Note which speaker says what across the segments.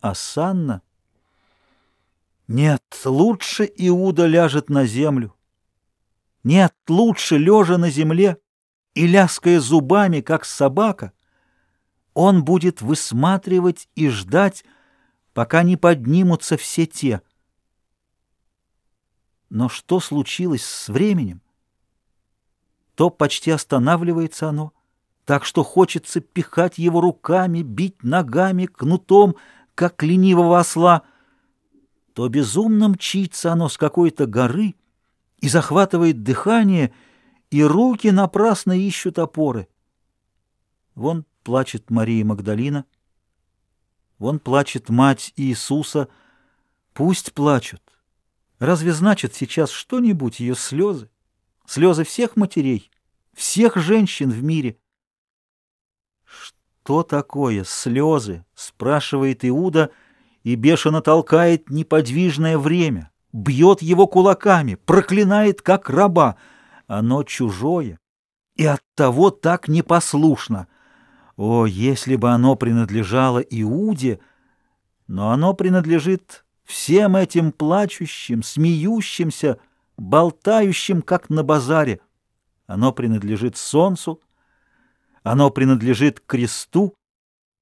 Speaker 1: А Санна? Нет, лучше Иуда ляжет на землю. Нет, лучше, лежа на земле и ляская зубами, как собака, он будет высматривать и ждать, пока не поднимутся все те. Но что случилось с временем? То почти останавливается оно, так что хочется пихать его руками, бить ногами, кнутом, как ленивого осла, то безумно мчится оно с какой-то горы и захватывает дыхание, и руки напрасно ищут опоры. Вон плачет Мария Магдалина, вон плачет мать Иисуса. Пусть плачут. Разве значит сейчас что-нибудь ее слезы? Слезы всех матерей, всех женщин в мире — «Что такое слезы?» — спрашивает Иуда и бешено толкает неподвижное время, бьет его кулаками, проклинает, как раба. Оно чужое и оттого так непослушно. О, если бы оно принадлежало Иуде, но оно принадлежит всем этим плачущим, смеющимся, болтающим, как на базаре. Оно принадлежит солнцу, оно принадлежит кресту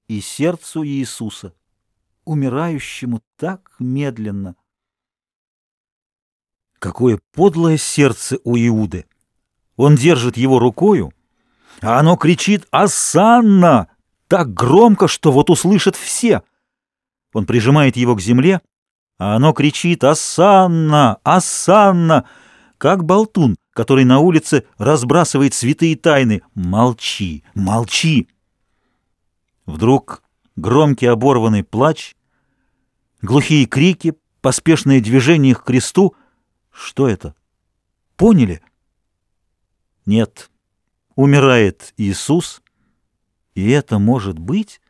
Speaker 1: и сердцу Иисуса, умирающему так медленно. Какое подлое сердце у Иуды! Он держит его рукою, а оно кричит «Асанна!» так громко, что вот услышат все. Он прижимает его к земле, а оно кричит «Асанна! Асанна!» как болтун, который на улице разбрасывает святые тайны. Молчи, молчи! Вдруг громкий оборванный плач, глухие крики, поспешные движения к кресту. Что это? Поняли? Нет. Умирает Иисус, и это может быть?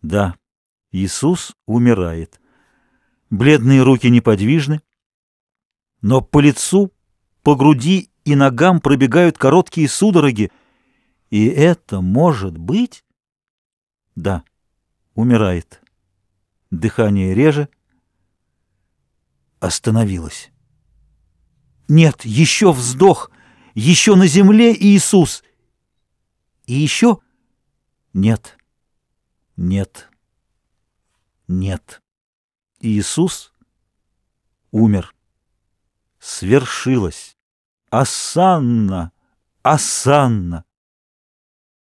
Speaker 1: Да, Иисус умирает. Бледные руки неподвижны, но по лицу по груди и ногам пробегают короткие судороги. И это может быть? Да, умирает. Дыхание реже. Остановилось. Нет, еще вздох, еще на земле Иисус. И еще? Нет, нет, нет. Иисус умер. Свершилось. Асанна! Асанна!